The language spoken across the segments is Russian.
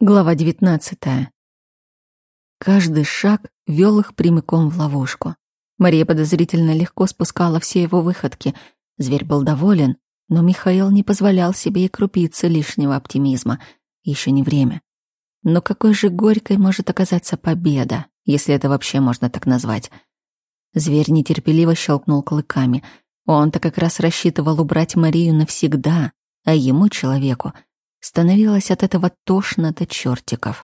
Глава девятнадцатая. Каждый шаг вел их прямиком в ловушку. Мария подозрительно легко спускала все его выходки. Зверь был доволен, но Михаил не позволял себе и крупицы лишнего оптимизма. Еще не время. Но какой же горькой может оказаться победа, если это вообще можно так назвать? Зверь нетерпеливо щелкнул клыками. Он-то как раз рассчитывал убрать Марию навсегда, а ему, человеку, — Становилось от этого тошно до чертиков.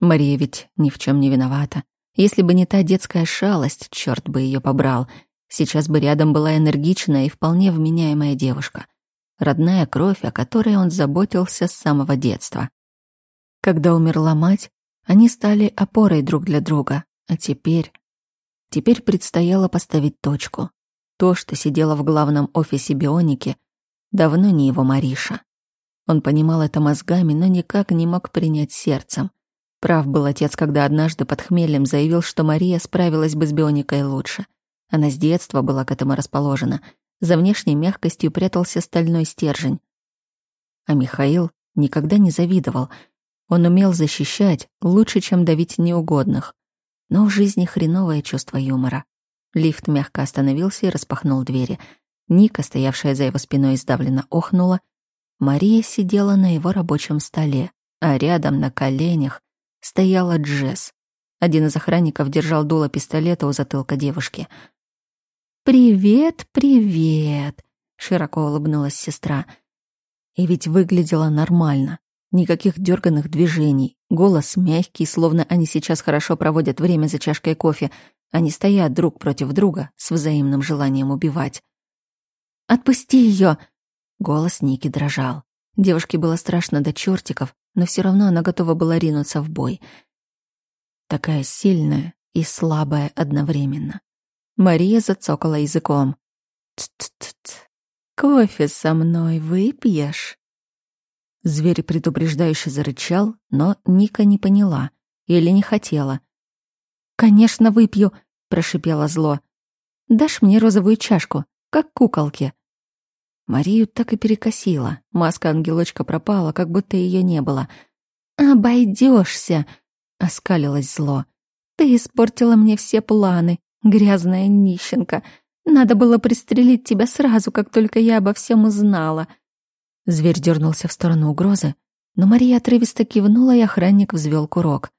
Мария ведь ни в чем не виновата. Если бы не та детская шалость, черт бы ее побрал. Сейчас бы рядом была энергичная и вполне вменяемая девушка. Родная кровь, о которой он заботился с самого детства. Когда умерла мать, они стали опорой друг для друга. А теперь... Теперь предстояло поставить точку. То, что сидело в главном офисе Бионики, давно не его Мариша. Он понимал это мозгами, но никак не мог принять сердцем. Прав был отец, когда однажды под хмелем заявил, что Мария справилась бы с бионикой лучше. Она с детства была к этому расположена. За внешней мягкостью прятался стальной стержень. А Михаил никогда не завидовал. Он умел защищать лучше, чем давить неугодных. Но в жизни хреновое чувство юмора. Лифт мягко остановился и распахнул двери. Ника, стоявшая за его спиной, издавленно охнула Мария сидела на его рабочем столе, а рядом на коленях стояла Джесс. Один из охранников держал дуло пистолета у затылка девушки. «Привет, привет!» — широко улыбнулась сестра. И ведь выглядела нормально. Никаких дерганных движений. Голос мягкий, словно они сейчас хорошо проводят время за чашкой кофе. Они стоят друг против друга с взаимным желанием убивать. «Отпусти ее! Голос Ники дрожал. Девушке было страшно до чертиков, но все равно она готова была ринуться в бой. Такая сильная и слабая одновременно. Мария зацокала языком. «Т-т-т, кофе со мной выпьешь?» Зверь предупреждающе зарычал, но Ника не поняла или не хотела. «Конечно, выпью», — прошипело зло. «Дашь мне розовую чашку, как куколке?» Марию так и перекосила. Маска ангелочка пропала, как будто ее не было. «Обойдешься!» — оскалилось зло. «Ты испортила мне все планы, грязная нищенка. Надо было пристрелить тебя сразу, как только я обо всем узнала». Зверь дернулся в сторону угрозы, но Мария отрывисто кивнула, и охранник взвел курок.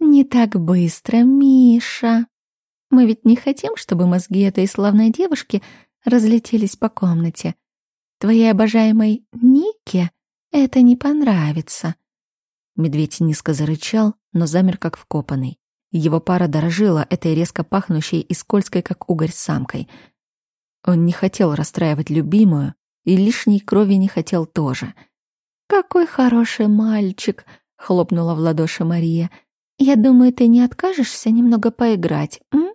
«Не так быстро, Миша. Мы ведь не хотим, чтобы мозги этой славной девушки разлетелись по комнате. Твоей обожаемой Нике это не понравится». Медведь низко зарычал, но замер как вкопанный. Его пара дорожила этой резко пахнущей и скользкой, как угорь, самкой. Он не хотел расстраивать любимую, и лишней крови не хотел тоже. «Какой хороший мальчик!» — хлопнула в ладоши Мария. «Я думаю, ты не откажешься немного поиграть, м?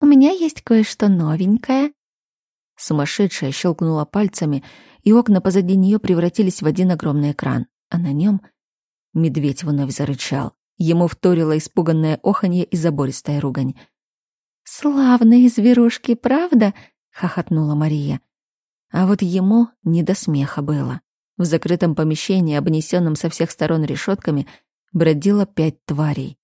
У меня есть кое-что новенькое». Сумасшедшая щелкнула пальцами, и окна позади нее превратились в один огромный экран, а на нем медведь вновь зарычал. Ему вторило испуганное оханье и забористая ругань. «Славные зверушки, правда?» — хохотнула Мария. А вот ему не до смеха было. В закрытом помещении, обнесенном со всех сторон решетками, бродило пять тварей.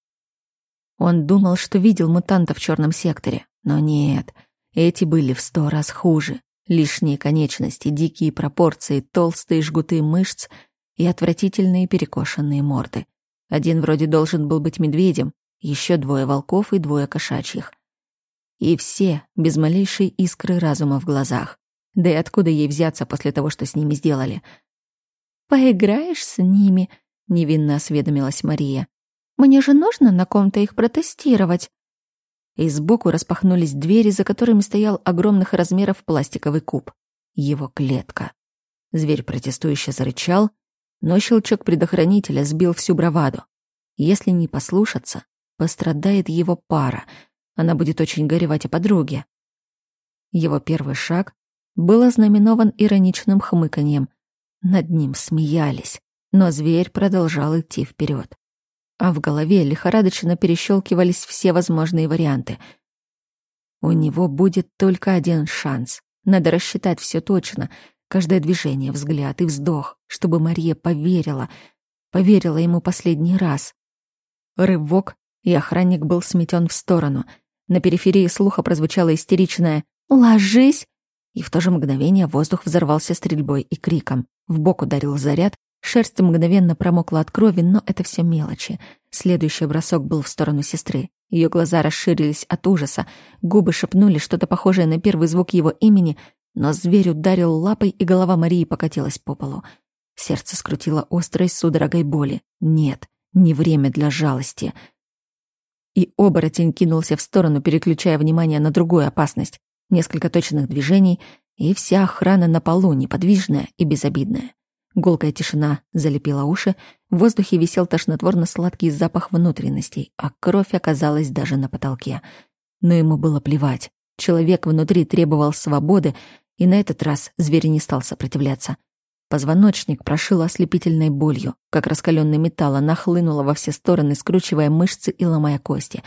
Он думал, что видел мутанта в черном секторе, но нет — эти были в сто раз хуже. Лишние конечности, дикие пропорции, толстые жгуты мышц и отвратительные перекошенные морды. Один вроде должен был быть медведем, еще двое волков и двое кошачьих. И все без малейшей искры разума в глазах. Да и откуда ей взяться после того, что с ними сделали? «Поиграешь с ними?» — невинно осведомилась Мария. «Мне же нужно на ком-то их протестировать» и сбоку распахнулись двери, за которыми стоял огромных размеров пластиковый куб. Его клетка. Зверь протестующе зарычал, но щелчок предохранителя сбил всю браваду. Если не послушаться, пострадает его пара. Она будет очень горевать о подруге. Его первый шаг был ознаменован ироничным хмыканьем. Над ним смеялись, но зверь продолжал идти вперед а в голове лихорадочно перещелкивались все возможные варианты. У него будет только один шанс. Надо рассчитать все точно, каждое движение, взгляд и вздох, чтобы Мария поверила. поверила ему последний раз. Рывок, и охранник был сметен в сторону. На периферии слуха прозвучало истеричное «Ложись!» И в то же мгновение воздух взорвался стрельбой и криком. В бок ударил заряд, шерсть мгновенно промокла от крови, но это все мелочи. Следующий бросок был в сторону сестры. Ее глаза расширились от ужаса, губы шепнули что-то похожее на первый звук его имени, но зверь ударил лапой, и голова Марии покатилась по полу. Сердце скрутило острой судорогой боли. Нет, не время для жалости. И оборотень кинулся в сторону, переключая внимание на другую опасность. Несколько точных движений, и вся охрана на полу, неподвижная и безобидная. Гулкая тишина залепила уши, в воздухе висел тошнотворно-сладкий запах внутренностей, а кровь оказалась даже на потолке. Но ему было плевать. Человек внутри требовал свободы, и на этот раз зверь не стал сопротивляться. Позвоночник прошил ослепительной болью, как раскаленный металл, она хлынула во все стороны, скручивая мышцы и ломая кости.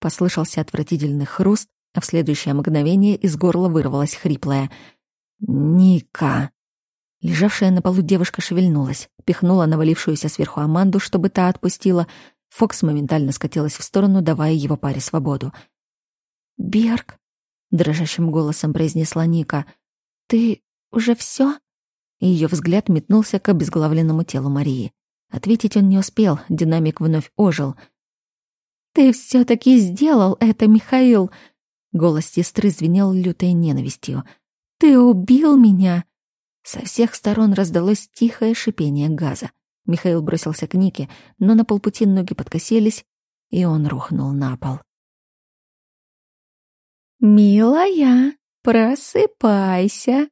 Послышался отвратительный хруст, а в следующее мгновение из горла вырвалась хриплая «Ника!». Лежавшая на полу девушка шевельнулась, пихнула навалившуюся сверху Аманду, чтобы та отпустила. Фокс моментально скатилась в сторону, давая его паре свободу. «Берг», — дрожащим голосом произнесла Ника, — «ты уже все? Ее взгляд метнулся к обезглавленному телу Марии. Ответить он не успел, динамик вновь ожил. «Ты все таки сделал это, Михаил!» Голос сестры звенел лютой ненавистью. «Ты убил меня!» Со всех сторон раздалось тихое шипение газа. Михаил бросился к Нике, но на полпути ноги подкосились, и он рухнул на пол. «Милая, просыпайся!»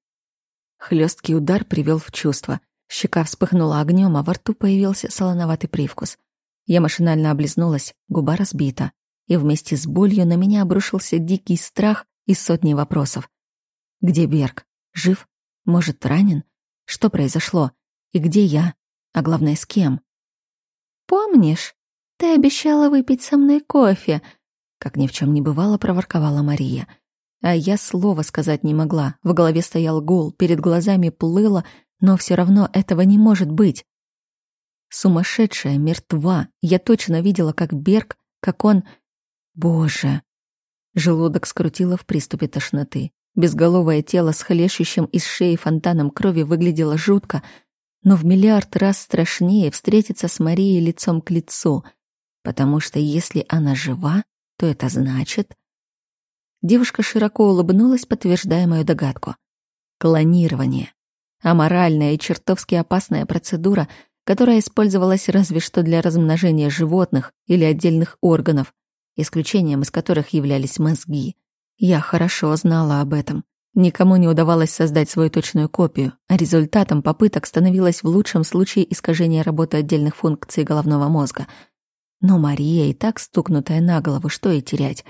Хлесткий удар привел в чувство. Щека вспыхнула огнем, а во рту появился солоноватый привкус. Я машинально облизнулась, губа разбита. И вместе с болью на меня обрушился дикий страх и сотни вопросов. Где Берг? Жив? Может, ранен? Что произошло? И где я? А главное, с кем? «Помнишь, ты обещала выпить со мной кофе?» Как ни в чем не бывало, проворковала Мария. А я слова сказать не могла. В голове стоял гул, перед глазами плыло, но все равно этого не может быть. Сумасшедшая, мертва. Я точно видела, как Берг, как он... Боже! Желудок скрутило в приступе тошноты. Безголовое тело с хлещущим из шеи фонтаном крови выглядело жутко, но в миллиард раз страшнее встретиться с Марией лицом к лицу, потому что если она жива, то это значит... Девушка широко улыбнулась, подтверждая мою догадку. Клонирование. Аморальная и чертовски опасная процедура, которая использовалась разве что для размножения животных или отдельных органов, исключением из которых являлись мозги — я хорошо знала об этом. Никому не удавалось создать свою точную копию, а результатом попыток становилось в лучшем случае искажение работы отдельных функций головного мозга. Но Мария и так стукнутая на голову, что и терять.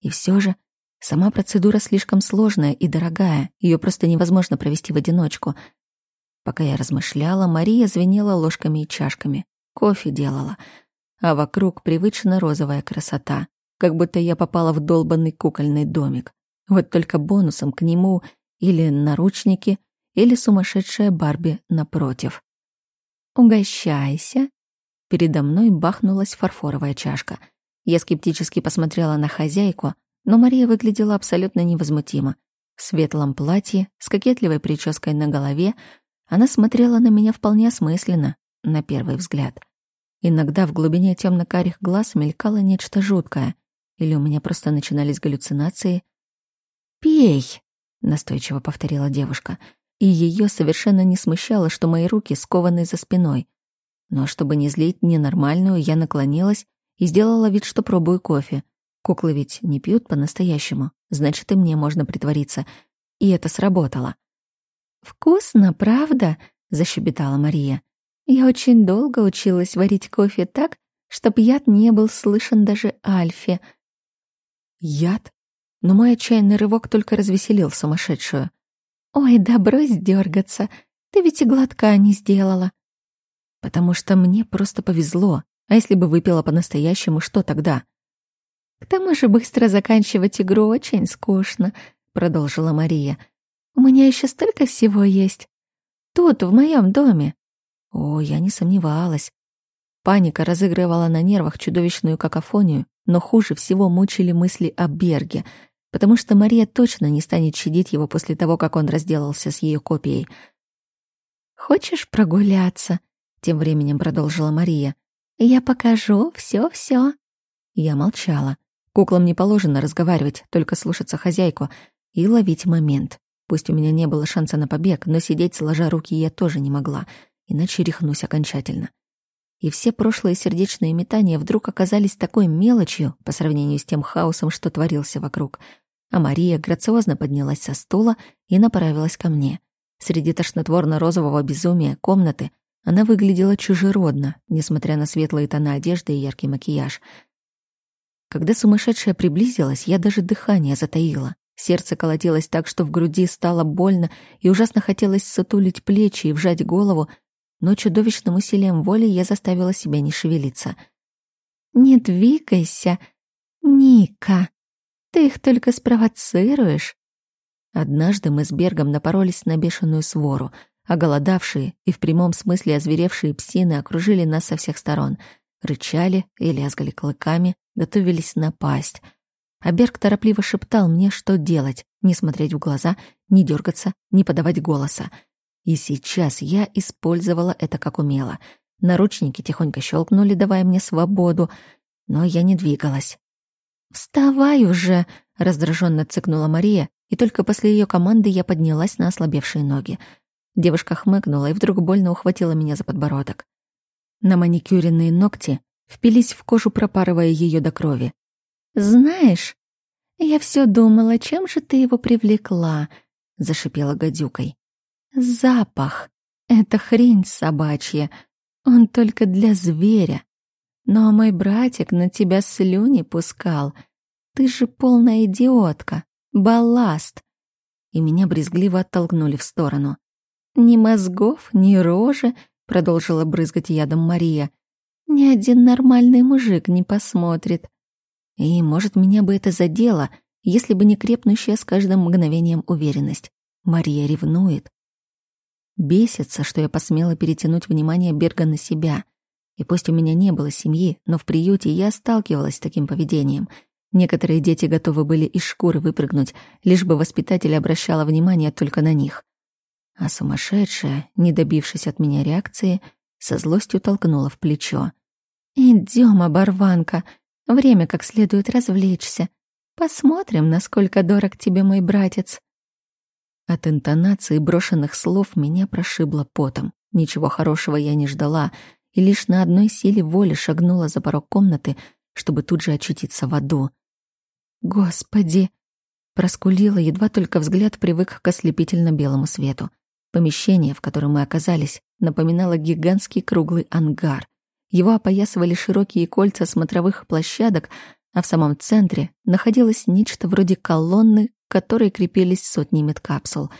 И все же сама процедура слишком сложная и дорогая, ее просто невозможно провести в одиночку. Пока я размышляла, Мария звенела ложками и чашками, кофе делала, а вокруг привычно розовая красота как будто я попала в долбанный кукольный домик. Вот только бонусом к нему или наручники, или сумасшедшая Барби напротив. «Угощайся!» Передо мной бахнулась фарфоровая чашка. Я скептически посмотрела на хозяйку, но Мария выглядела абсолютно невозмутимо. В светлом платье, с кокетливой прической на голове, она смотрела на меня вполне осмысленно, на первый взгляд. Иногда в глубине темно-карих глаз мелькало нечто жуткое — или у меня просто начинались галлюцинации? «Пей!» — настойчиво повторила девушка. И ее совершенно не смущало, что мои руки скованы за спиной. Но чтобы не злить ненормальную, я наклонилась и сделала вид, что пробую кофе. Куклы ведь не пьют по-настоящему, значит, и мне можно притвориться. И это сработало. «Вкусно, правда?» — защебетала Мария. «Я очень долго училась варить кофе так, чтобы яд не был слышен даже Альфе. Яд? Но мой отчаянный рывок только развеселил сумасшедшую. «Ой, да брось дергаться, ты ведь и глотка не сделала». «Потому что мне просто повезло, а если бы выпила по-настоящему, что тогда?» «К тому же быстро заканчивать игру очень скучно», — продолжила Мария. «У меня еще столько всего есть. Тут, в моем доме». О, я не сомневалась. Паника разыгрывала на нервах чудовищную какофонию, но хуже всего мучили мысли о Берге, потому что Мария точно не станет щадить его после того, как он разделался с ее копией. «Хочешь прогуляться?» — тем временем продолжила Мария. «Я покажу все-все». Я молчала. Куклам не положено разговаривать, только слушаться хозяйку и ловить момент. Пусть у меня не было шанса на побег, но сидеть сложа руки я тоже не могла, иначе рехнусь окончательно. И все прошлые сердечные метания вдруг оказались такой мелочью по сравнению с тем хаосом, что творился вокруг. А Мария грациозно поднялась со стула и направилась ко мне. Среди тошнотворно-розового безумия комнаты она выглядела чужеродно, несмотря на светлые тона одежды и яркий макияж. Когда сумасшедшая приблизилась, я даже дыхание затаила. Сердце колотилось так, что в груди стало больно, и ужасно хотелось сутулить плечи и вжать голову, но чудовищным усилием воли я заставила себя не шевелиться. «Не двигайся, Ника, ты их только спровоцируешь». Однажды мы с Бергом напоролись на бешеную свору, а голодавшие и в прямом смысле озверевшие псины окружили нас со всех сторон, рычали и лязгали клыками, готовились напасть — а Берг торопливо шептал мне, что делать, не смотреть в глаза, не дергаться, не подавать голоса. И сейчас я использовала это как умела. Наручники тихонько щелкнули, давая мне свободу, но я не двигалась. «Вставай уже!» — раздраженно цыкнула Мария, и только после ее команды я поднялась на ослабевшие ноги. Девушка хмыкнула и вдруг больно ухватила меня за подбородок. На маникюренные ногти впились в кожу, пропарывая ее до крови. «Знаешь, я все думала, чем же ты его привлекла?» — зашипела гадюкой. «Запах. Это хрень собачья. Он только для зверя. Но мой братик на тебя слюни пускал. Ты же полная идиотка. Балласт». И меня брезгливо оттолкнули в сторону. «Ни мозгов, ни рожи», — продолжила брызгать ядом Мария. «Ни один нормальный мужик не посмотрит. И, может, меня бы это задело, если бы не крепнущая с каждым мгновением уверенность. Мария ревнует. Бесится, что я посмела перетянуть внимание Берга на себя. И пусть у меня не было семьи, но в приюте я сталкивалась с таким поведением. Некоторые дети готовы были из шкуры выпрыгнуть, лишь бы воспитатель обращала внимание только на них. А сумасшедшая, не добившись от меня реакции, со злостью толкнула в плечо. «Идём, оборванка, Время как следует развлечься. Посмотрим, насколько дорог тебе мой братец». От интонации брошенных слов меня прошибло потом. Ничего хорошего я не ждала, и лишь на одной силе воли шагнула за порог комнаты, чтобы тут же очутиться в аду. «Господи!» Проскулила, едва только взгляд привык к ослепительно-белому свету. Помещение, в котором мы оказались, напоминало гигантский круглый ангар. Его опоясывали широкие кольца смотровых площадок, а в самом центре находилось нечто вроде колонны, к которой крепились сотни медкапсул.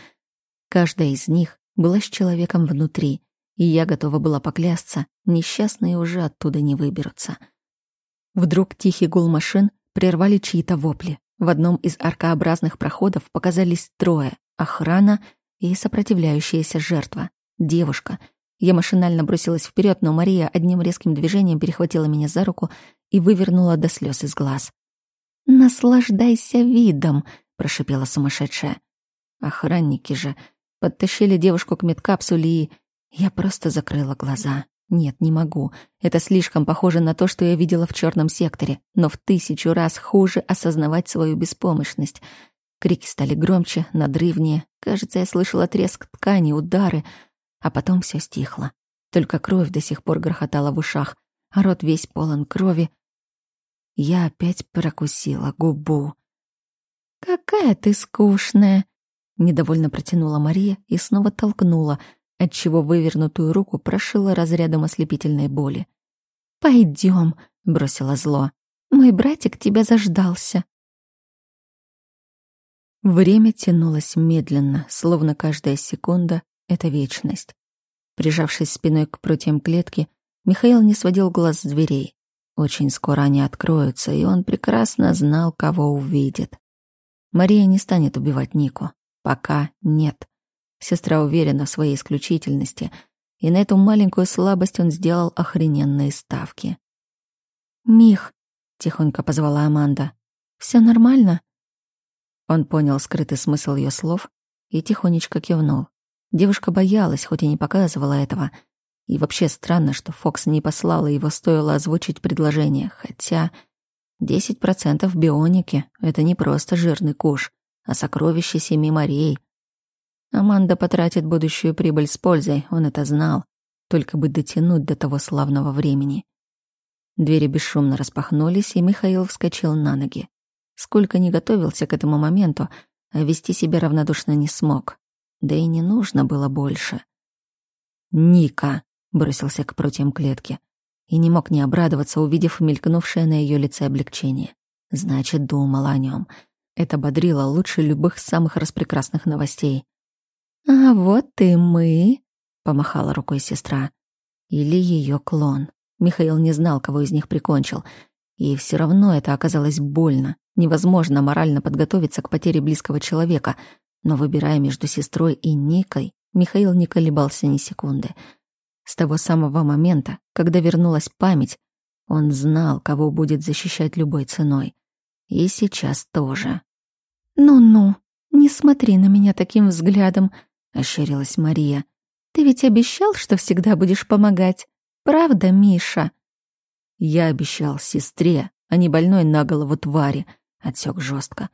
Каждая из них была с человеком внутри, и я готова была поклясться, несчастные уже оттуда не выберутся. Вдруг тихий гул машин прервали чьи-то вопли. В одном из аркообразных проходов показались трое — охрана и сопротивляющаяся жертва — девушка — я машинально бросилась вперед, но Мария одним резким движением перехватила меня за руку и вывернула до слез из глаз. «Наслаждайся видом!» — прошипела сумасшедшая. Охранники же подтащили девушку к медкапсуле, и я просто закрыла глаза. Нет, не могу. Это слишком похоже на то, что я видела в черном секторе, но в тысячу раз хуже осознавать свою беспомощность. Крики стали громче, надрывнее. Кажется, я слышала треск ткани, удары — а потом все стихло. Только кровь до сих пор грохотала в ушах, а рот весь полон крови. Я опять прокусила губу. «Какая ты скучная!» Недовольно протянула Мария и снова толкнула, отчего вывернутую руку прошила разрядом ослепительной боли. «Пойдем», — бросила зло. «Мой братик тебя заждался». Время тянулось медленно, словно каждая секунда это вечность. Прижавшись спиной к прутьям клетки, Михаил не сводил глаз с дверей. Очень скоро они откроются, и он прекрасно знал, кого увидит. Мария не станет убивать Нику. Пока нет. Сестра уверена в своей исключительности, и на эту маленькую слабость он сделал охрененные ставки. «Мих», — тихонько позвала Аманда, — «всё нормально?» Он понял скрытый смысл ее слов и тихонечко кивнул. Девушка боялась, хоть и не показывала этого. И вообще странно, что Фокс не послала его, стоило озвучить предложение, хотя... десять процентов бионики — это не просто жирный куш, а сокровище семи морей. Аманда потратит будущую прибыль с пользой, он это знал, только бы дотянуть до того славного времени. Двери бесшумно распахнулись, и Михаил вскочил на ноги. Сколько не готовился к этому моменту, а вести себя равнодушно не смог. Да и не нужно было больше. «Ника!» — бросился к прутьям клетки. И не мог не обрадоваться, увидев мелькнувшее на ее лице облегчение. Значит, думала о нем. Это бодрило лучше любых самых распрекрасных новостей. «А вот и мы», — помахала рукой сестра. Или ее клон. Михаил не знал, кого из них прикончил. И все равно это оказалось больно. Невозможно морально подготовиться к потере близкого человека, но выбирая между сестрой и Никой, Михаил не колебался ни секунды. С того самого момента, когда вернулась память, он знал, кого будет защищать любой ценой. И сейчас тоже. «Ну-ну, не смотри на меня таким взглядом», — ощерилась Мария. «Ты ведь обещал, что всегда будешь помогать. Правда, Миша?» «Я обещал сестре, а не больной на голову твари», — отсек жестко.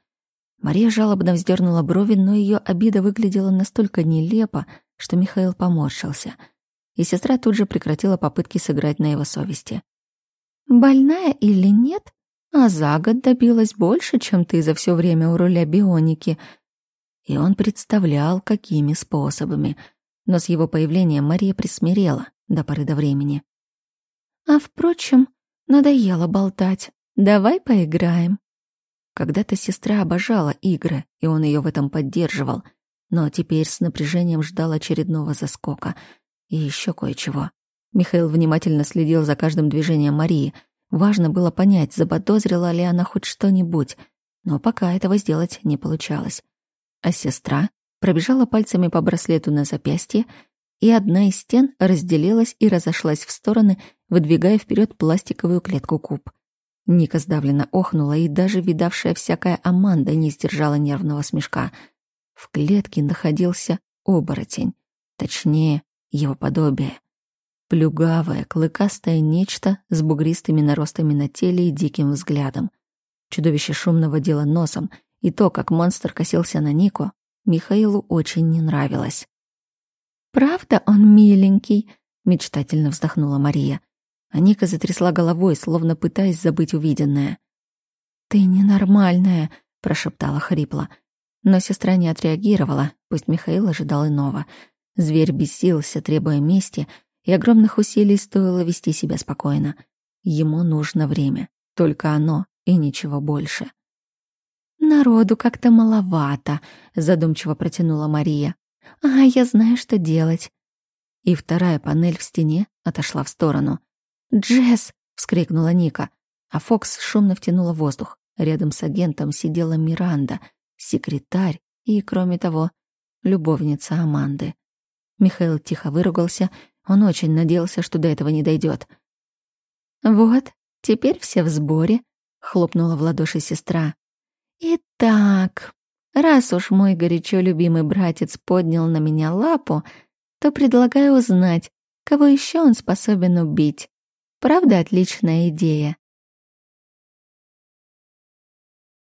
Мария жалобно вздернула брови, но ее обида выглядела настолько нелепо, что Михаил поморщился, и сестра тут же прекратила попытки сыграть на его совести. «Больная или нет, а за год добилась больше, чем ты за все время у руля бионики». И он представлял, какими способами. Но с его появлением Мария присмирела до поры до времени. «А впрочем, надоело болтать. Давай поиграем». Когда-то сестра обожала игры, и он ее в этом поддерживал, но теперь с напряжением ждал очередного заскока. И еще кое-чего. Михаил внимательно следил за каждым движением Марии. Важно было понять, заподозрила ли она хоть что-нибудь, но пока этого сделать не получалось. А сестра пробежала пальцами по браслету на запястье, и одна из стен разделилась и разошлась в стороны, выдвигая вперед пластиковую клетку куб. Ника сдавленно охнула, и даже видавшая всякая Аманда не сдержала нервного смешка. В клетке находился оборотень, точнее, его подобие. Плюгавое, клыкастое нечто с бугристыми наростами на теле и диким взглядом. Чудовище шумно водило носом, и то, как монстр косился на Нику, Михаилу очень не нравилось. «Правда он миленький?» — мечтательно вздохнула Мария. А Ника затрясла головой, словно пытаясь забыть увиденное. «Ты ненормальная», — прошептала хрипло. Но сестра не отреагировала, пусть Михаил ожидал иного. Зверь бесился, требуя мести, и огромных усилий стоило вести себя спокойно. Ему нужно время, только оно и ничего больше. «Народу как-то маловато», — задумчиво протянула Мария. «А я знаю, что делать». И вторая панель в стене отошла в сторону — «Джесс!» — вскрикнула Ника, а Фокс шумно втянула воздух. Рядом с агентом сидела Миранда, секретарь и, кроме того, любовница Аманды. Михаил тихо выругался, он очень надеялся, что до этого не дойдет. «Вот, теперь все в сборе», — хлопнула в ладоши сестра. «Итак, раз уж мой горячо любимый братец поднял на меня лапу, то предлагаю узнать, кого еще он способен убить. Правда, отличная идея.